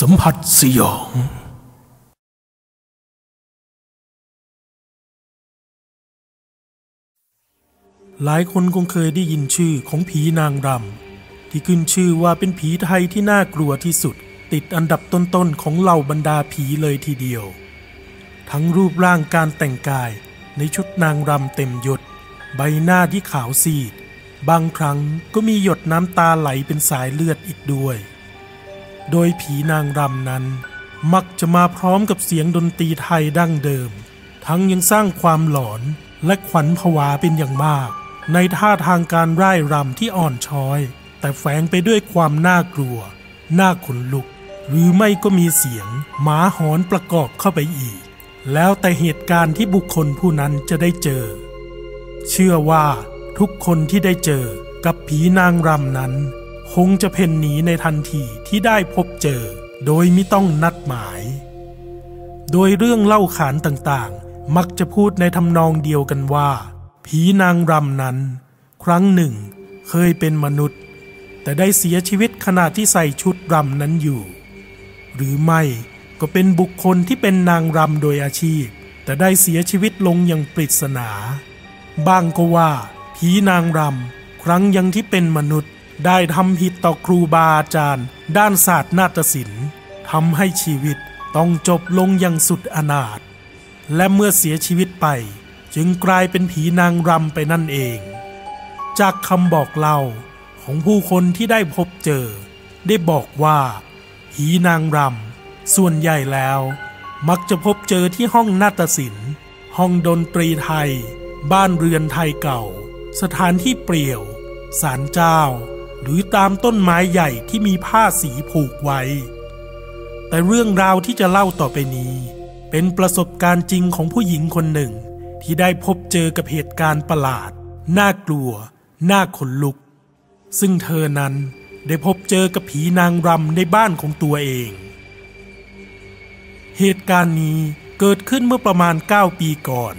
สัมผัสสยอง หลายคนคงเคยได้ยินชื่อของผีนางรำที่ขึ้นชื่อว่าเป็นผีไทยที่น่ากลัวที่สุด ติดอันดับต้นๆของเหล่าบรรดาผีเลยทีเดียว ทั้งรูปร่างการแต่งกายในชุดนางรำเต็มยศ ใบหน้าที่ขาวซีด บางครั้งก็มีหยดน้ำตาไหลเป็นสายเลือดอีกด้วย โดยผีนางรำนั้น มักจะมาพร้อมกับเสียงดนตรีไทยดั้งเดิม ทั้งยังสร้างความหลอนและขวัญผวาเป็นอย่างมาก ในท่าทางการร่ายรำที่อ่อนช้อย แต่แฝงไปด้วยความน่ากลัว น่าขนลุก หรือไม่ก็มีเสียงหมาหอนประกอบเข้าไปอีก แล้วแต่เหตุการณ์ที่บุคคลผู้นั้นจะได้เจอ เชื่อว่าทุกคนที่ได้เจอกับผีนางรำนั้น คงจะเพ่นหนีในทันทีที่ได้พบเจอ โดยไม่ต้องนัดหมาย โดยเรื่องเล่าขานต่างๆ มักจะพูดในทำนองเดียวกันว่า ผีนางรำนั้น ครั้งหนึ่งเคยเป็นมนุษย์ แต่ได้เสียชีวิตขณะที่ใส่ชุดรำนั้นอยู่ หรือไม่ก็เป็นบุคคลที่เป็นนางรำโดยอาชีพ แต่ได้เสียชีวิตลงอย่างปริศนา บ้างก็ว่า ผีนางรำครั้งยังที่เป็นมนุษย์ ได้ทำผิดต่อครูบาอาจารย์ ด้านศาสตร์นาฏศิลป์ทำให้ชีวิตต้องจบลงอย่างสุดอนาถและเมื่อเสียชีวิตไป จึงกลายเป็นผีนางรำไปนั่นเอง จากคำบอกเล่าของผู้คนที่ได้พบเจอ ได้บอกว่า ผีนางรำส่วนใหญ่แล้ว มักจะพบเจอที่ห้องนาฏศิลป์ ห้องดนตรีไทย บ้านเรือนไทยเก่า สถานที่เปลี่ยว ศาลเจ้า หรือตามต้นไม้ใหญ่ที่มีผ้าสีผูกไว้ แต่เรื่องราวที่จะเล่าต่อไปนี้ เป็นประสบการณ์จริงของผู้หญิงคนหนึ่ง ที่ได้พบเจอกับเหตุการณ์ประหลาด น่ากลัว น่าขนลุก ซึ่งเธอนั้นได้พบเจอกับผีนางรำในบ้านของตัวเอง เหตุการณ์นี้เกิดขึ้นเมื่อประมาณ 9 ปีก่อน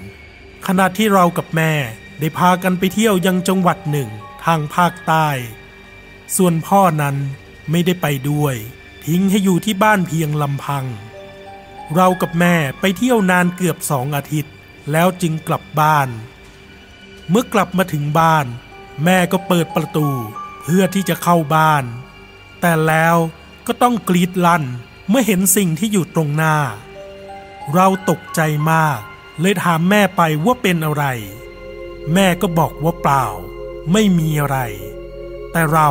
ขณะที่เรากับแม่ได้พากันไปเที่ยวยังจังหวัดหนึ่งทางภาคใต้ ส่วนพ่อนั้นไม่ได้ไปด้วย ทิ้งให้อยู่ที่บ้านเพียงลำพัง เรากับแม่ไปเที่ยวนานเกือบสองอาทิตย์ แล้วจึงกลับบ้าน เมื่อกลับมาถึงบ้าน แม่ก็เปิดประตูเพื่อที่จะเข้าบ้าน แต่แล้วก็ต้องกรีดลั่นเมื่อเห็นสิ่งที่อยู่ตรงหน้า เราตกใจมาก เลยถามแม่ไปว่าเป็นอะไร แม่ก็บอกว่าเปล่า ไม่มีอะไร แต่เรา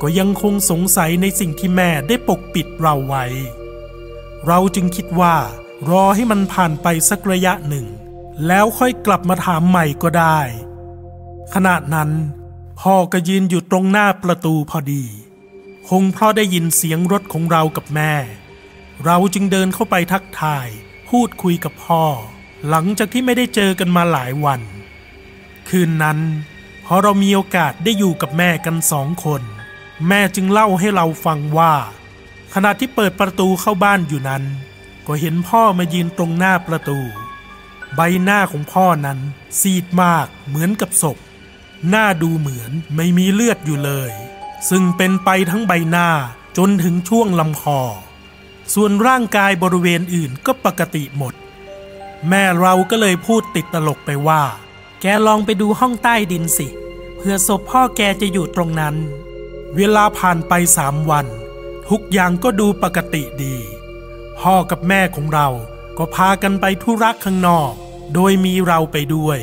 ก็ยังคงสงสัยในสิ่งที่แม่ได้ปกปิดเราไว้ เราจึงคิดว่ารอให้มันผ่านไปสักระยะหนึ่ง แล้วค่อยกลับมาถามใหม่ก็ได้ ขณะนั้น พ่อก็ยืนอยู่ตรงหน้าประตูพอดี คงเพราะได้ยินเสียงรถของเรากับแม่ เราจึงเดินเข้าไปทักทาย พูดคุยกับพ่อ หลังจากที่ไม่ได้เจอกันมาหลายวัน คืนนั้นพอเรามีโอกาสได้อยู่กับแม่กันสองคน แม่จึงเล่าให้เราฟังว่า ขณะที่เปิดประตูเข้าบ้านอยู่นั้น ก็เห็นพ่อมายืนตรงหน้าประตู ใบหน้าของพ่อนั้นซีดมากเหมือนกับศพ หน้าดูเหมือนไม่มีเลือดอยู่เลย ซึ่งเป็นไปทั้งใบหน้าจนถึงช่วงลำคอ ส่วนร่างกายบริเวณอื่นก็ปกติหมด แม่เราก็เลยพูดติดตลกไปว่า แกลองไปดูห้องใต้ดินสิเพื่อศพพ่อแกจะอยู่ตรงนั้น เวลาผ่านไปสามวัน ทุกอย่างก็ดูปกติดี พ่อกับแม่ของเราก็พากันไปธุระข้างนอก โดยมีเราไปด้วย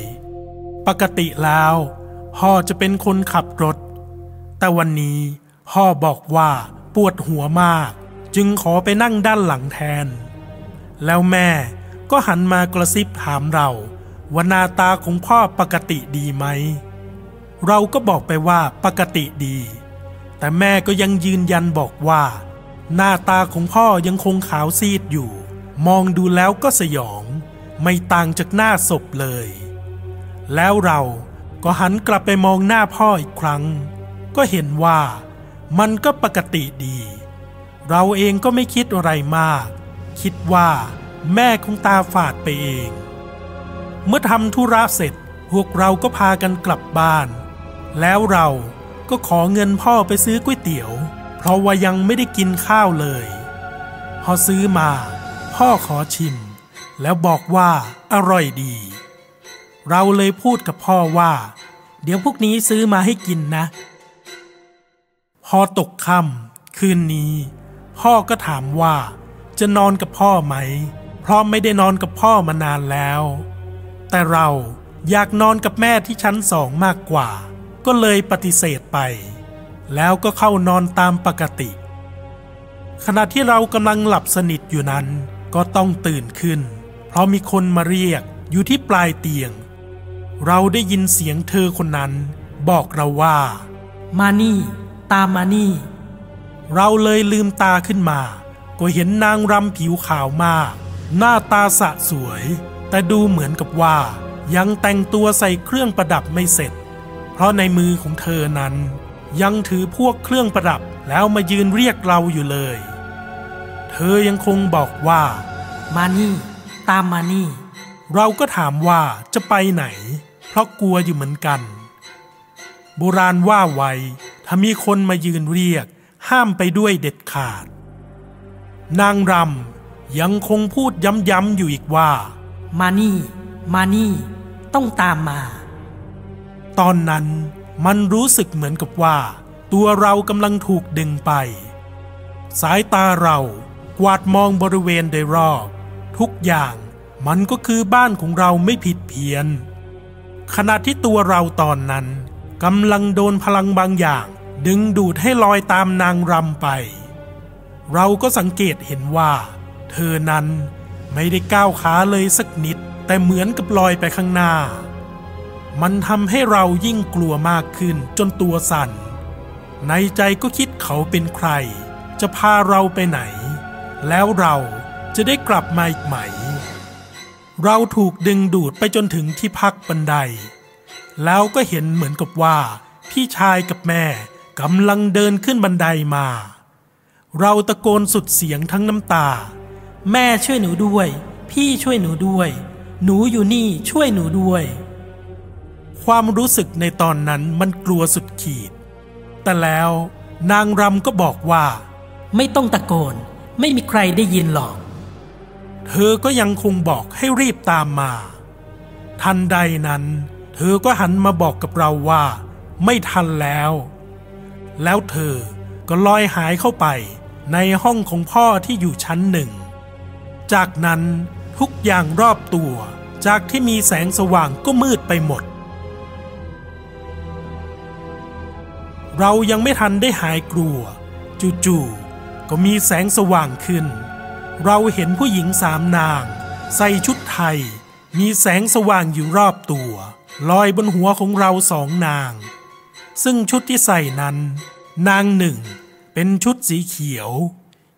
ปกติแล้ว พ่อจะเป็นคนขับรถ แต่วันนี้พ่อบอกว่าปวดหัวมาก จึงขอไปนั่งด้านหลังแทน แล้วแม่ก็หันมากระซิบถามเราว่าหน้าตาของพ่อปกติดีไหม เราก็บอกไปว่าปกติดี แต่แม่ก็ยังยืนยันบอกว่า หน้าตาของพ่อยังคงขาวซีดอยู่ มองดูแล้วก็สยอง ไม่ต่างจากหน้าศพเลย แล้วเราก็หันกลับไปมองหน้าพ่ออีกครั้ง ก็เห็นว่ามันก็ปกติดี เราเองก็ไม่คิดอะไรมาก คิดว่าแม่คงตาฝาดไปเอง เมื่อทำธุระเสร็จพวกเราก็พากันกลับบ้าน แล้วเรา ก็ขอเงินพ่อไปซื้อก๋วยเตี๋ยว เพราะว่ายังไม่ได้กินข้าวเลย พอซื้อมา พ่อขอชิม แล้วบอกว่าอร่อยดี เราเลยพูดกับพ่อว่า เดี๋ยวพวกนี้ซื้อมาให้กินนะ พอตกค่ำคืนนี้ พ่อก็ถามว่า จะนอนกับพ่อไหม เพราะไม่ได้นอนกับพ่อมานานแล้ว แต่เราอยากนอนกับแม่ที่ชั้นสองมากกว่า ก็เลยปฏิเสธไป แล้วก็เข้านอนตามปกติ ขณะที่เรากำลังหลับสนิทอยู่นั้น ก็ต้องตื่นขึ้น เพราะมีคนมาเรียกอยู่ที่ปลายเตียง เราได้ยินเสียงเธอคนนั้น บอกเราว่า มานี่ ตามมานี่ เราเลยลืมตาขึ้นมา ก็เห็นนางรำผิวขาวมาก หน้าตาสะสวย แต่ดูเหมือนกับว่ายังแต่งตัวใส่เครื่องประดับไม่เสร็จ เพราะในมือของเธอนั้น ยังถือพวกเครื่องประดับแล้วมายืนเรียกเราอยู่เลย เธอยังคงบอกว่า มานี่ ตามมานี่ เราก็ถามว่าจะไปไหน เพราะกลัวอยู่เหมือนกัน โบราณว่าไว้ถ้ามีคนมายืนเรียก ห้ามไปด้วยเด็ดขาด นางรำยังคงพูดย้ำๆอยู่อีกว่า มานี่ มานี่ ต้องตามมา ตอนนั้นมันรู้สึกเหมือนกับว่า ตัวเรากำลังถูกดึงไป สายตาเรากวาดมองบริเวณโดยรอบ ทุกอย่างมันก็คือบ้านของเราไม่ผิดเพี้ยน ขณะที่ตัวเราตอนนั้นกำลังโดนพลังบางอย่าง ดึงดูดให้ลอยตามนางรำไป เราก็สังเกตเห็นว่า เธอนั้นไม่ได้ก้าวขาเลยสักนิด แต่เหมือนกับลอยไปข้างหน้า มันทำให้เรายิ่งกลัวมากขึ้นจนตัวสั่น ในใจก็คิดเขาเป็นใคร จะพาเราไปไหน แล้วเราจะได้กลับมาอีกไหม เราถูกดึงดูดไปจนถึงที่พักบันได แล้วก็เห็นเหมือนกับว่า พี่ชายกับแม่กำลังเดินขึ้นบันไดมา เราตะโกนสุดเสียงทั้งน้ำตา แม่ช่วยหนูด้วย พี่ช่วยหนูด้วย หนูอยู่นี่ช่วยหนูด้วย ความรู้สึกในตอนนั้นมันกลัวสุดขีด แต่แล้วนางรำก็บอกว่า ไม่ต้องตะโกน ไม่มีใครได้ยินหรอก เธอก็ยังคงบอกให้รีบตามมา ทันใดนั้น เธอก็หันมาบอกกับเราว่า ไม่ทันแล้ว แล้วเธอก็ลอยหายเข้าไปในห้องของพ่อที่อยู่ชั้นหนึ่ง จากนั้นทุกอย่างรอบตัวจากที่มีแสงสว่างก็มืดไปหมด เรายังไม่ทันได้หายกลัว จู่ๆก็มีแสงสว่างขึ้น เราเห็นผู้หญิงสามนาง ใส่ชุดไทย มีแสงสว่างอยู่รอบตัว ลอยบนหัวของเราสองนาง ซึ่งชุดที่ใส่นั้น นางหนึ่ง เป็นชุดสีเขียว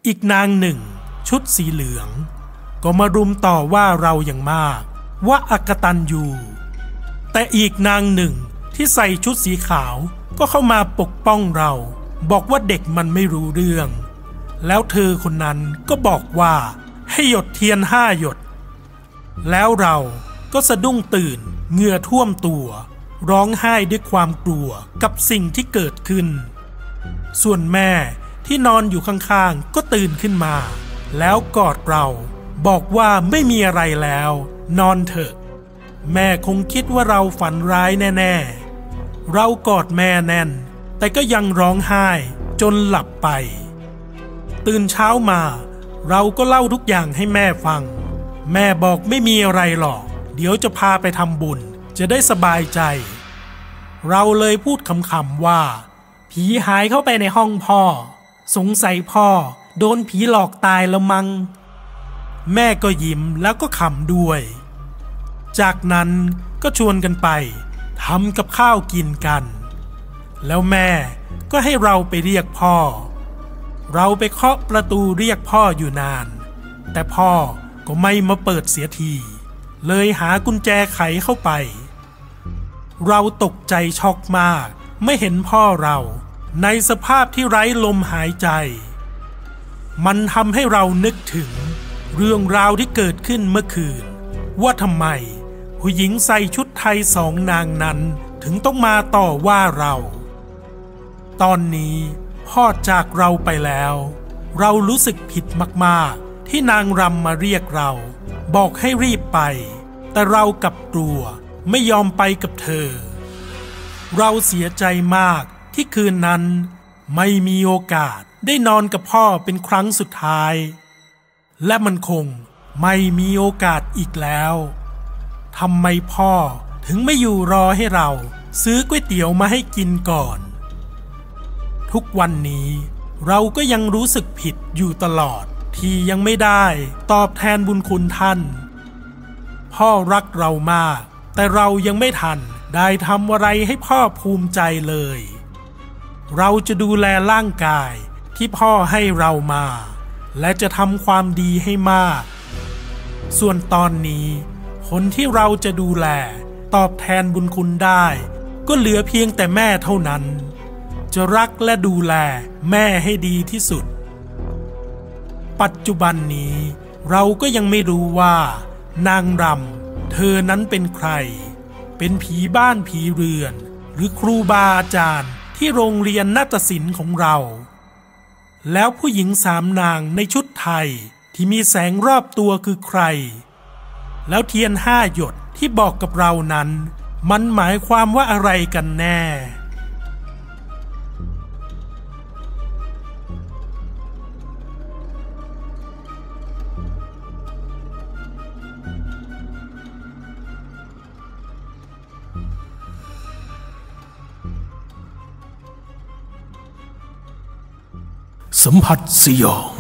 อีกนางหนึ่ง ชุดสีเหลือง ก็มารุมต่อว่าเราอย่างมาก ว่าอักตันอยู่แต่อีกนางหนึ่งที่ใส่ชุดสีขาว ก็เข้ามาปกป้องเรา บอกว่าเด็กมันไม่รู้เรื่อง แล้วเธอคนนั้นก็บอกว่า ให้หยดเทียนห้าหยด แล้วเราก็สะดุ้งตื่นเหงื่อท่วมตัว ร้องไห้ด้วยความกลัวกับสิ่งที่เกิดขึ้น ส่วนแม่ที่นอนอยู่ข้างๆ ก็ตื่นขึ้นมา แล้วกอดเราบอกว่าไม่มีอะไรแล้ว นอนเถอะ แม่คงคิดว่าเราฝันร้ายแน่ ๆ เรากอดแม่แน่น แต่ก็ยังร้องไห้จนหลับไป ตื่นเช้ามา เราก็เล่าทุกอย่างให้แม่ฟัง แม่บอกไม่มีอะไรหรอก เดี๋ยวจะพาไปทำบุญจะได้สบายใจ เราเลยพูดคำๆว่า ผีหายเข้าไปในห้องพ่อ สงสัยพ่อ โดนผีหลอกตายแล้วมัง้งแม่ก็ยิ้มแล้วก็ขำด้วย จากนั้นก็ชวนกันไป ทำกับข้าวกินกัน แล้วแม่ก็ให้เราไปเรียกพ่อ เราไปเคาะประตูเรียกพ่ออยู่นาน แต่พ่อก็ไม่มาเปิดเสียที เลยหากุญแจไขเข้าไป เราตกใจช็อกมากไม่เห็นพ่อเราในสภาพที่ไร้ลมหายใจ มันทำให้เรานึกถึงเรื่องราวที่เกิดขึ้นเมื่อคืน ว่าทำไม ผู้หญิงใส่ชุดไทยสองนางนั้นถึงต้องมาต่อว่าเรา ตอนนี้พ่อจากเราไปแล้ว เรารู้สึกผิดมากที่นางรำมาเรียกเรา บอกให้รีบไป แต่เรากลับกลัวไม่ยอมไปกับเธอ เราเสียใจมากที่คืนนั้น ไม่มีโอกาสได้นอนกับพ่อเป็นครั้งสุดท้าย และมันคงไม่มีโอกาสอีกแล้ว ทำไมพ่อถึงไม่อยู่รอให้เราซื้อก๋วยเตี๋ยวมาให้กินก่อน ทุกวันนี้เราก็ยังรู้สึกผิดอยู่ตลอดที่ยังไม่ได้ตอบแทนบุญคุณท่าน พ่อรักเรามาก แต่เรายังไม่ทันได้ทำอะไรให้พ่อภูมิใจเลย เราจะดูแลร่างกายที่พ่อให้เรามา และจะทำความดีให้มาก ส่วนตอนนี้ คนที่เราจะดูแล ตอบแทนบุญคุณได้ ก็เหลือเพียงแต่แม่เท่านั้น จะรักและดูแลแม่ให้ดีที่สุด ปัจจุบันนี้ เราก็ยังไม่รู้ว่า นางรำเธอนั้นเป็นใคร เป็นผีบ้านผีเรือน หรือครูบาอาจารย์ที่โรงเรียนนาฏศิลป์ของเรา แล้วผู้หญิงสามนางในชุดไทยที่มีแสงรอบตัวคือใคร แล้วเทียนห้าหยดที่บอกกับเรานั้น มันหมายความว่าอะไรกันแน่ สัมผัสสยอง